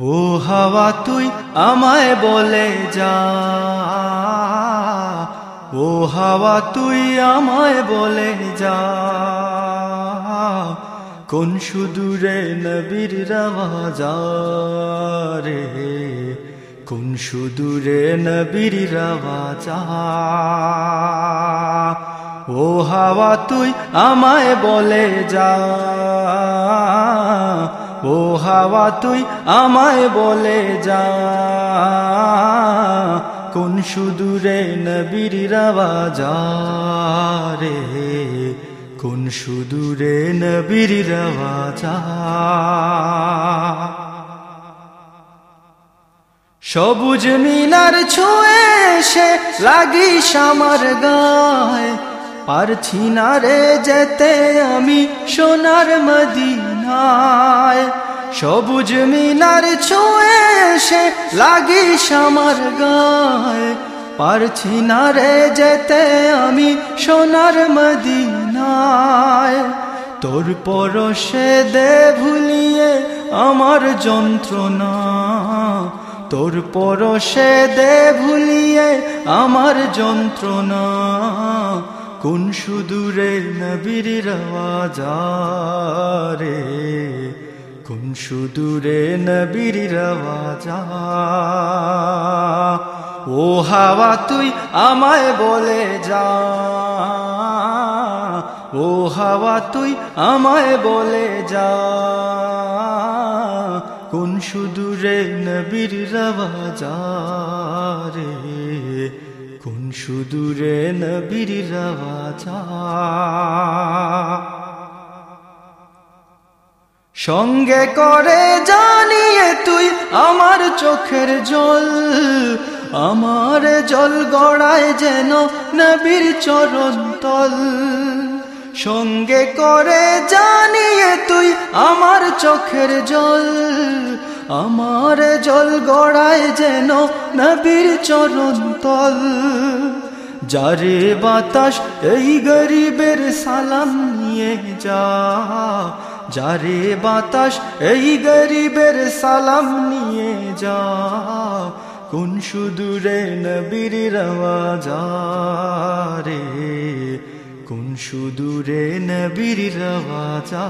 ও হাওয়া, তুই আমায় বলে যা। ও হাওয়া, তুই আমায় বলে যা। কোন সুদূরে নবীর রে? কোন সুদূরে নবীর রাজা ও হাওয়া, তুই আমায় বলে যা। ও হাওয়া, তুই আমায় বলে যা। কোন সুদূরে নবীর রাজা রে কোন সুদূরে নবীর রাজা সবুজ মিনার ছুঁয়ে সে লাগিস আমার গায়। পারছি না রে যেতে আমি সোনার মদিনায় সবুজ মিনার ছুঁয়ে সে লাগিস আমার গায়। পারছি না রে যেতে আমি সোনার মদিনায়। তোর পরশে দে ভুলিয়ে আমার যন্ত্রণা। তোর পরশে দে ভুলিয়ে আমার যন্ত্রণা। কোন সুদূরে নবীর রে কোন সুদূরে নবীর রাজা ও হাওয়া, তুই আমায় বলে যা। ও হাওয়া, তুই আমায় বলে যা। কোন সুদূরে নবীর রাজা রে? কোন সুদূরে নবীর রাজা। সঙ্গে করে জানিয়ে তুই আমার চোখের জল, আমার জল গড়ায় যেন নবীর চরণ তল। সঙ্গে করে জানিয়ে তুই আমার চোখের জল, আমার জল গড়ায় যেন নবীর চরণ তল। যারে বাতাস এই গরিবের সালাম নিয়ে যা, যারে বাতাস এই গরিবের সালাম নিয়ে যা, কোন সুদূরে নবীর রওয়াজা রে, কোন সুদূরে নবীর রওয়াজা।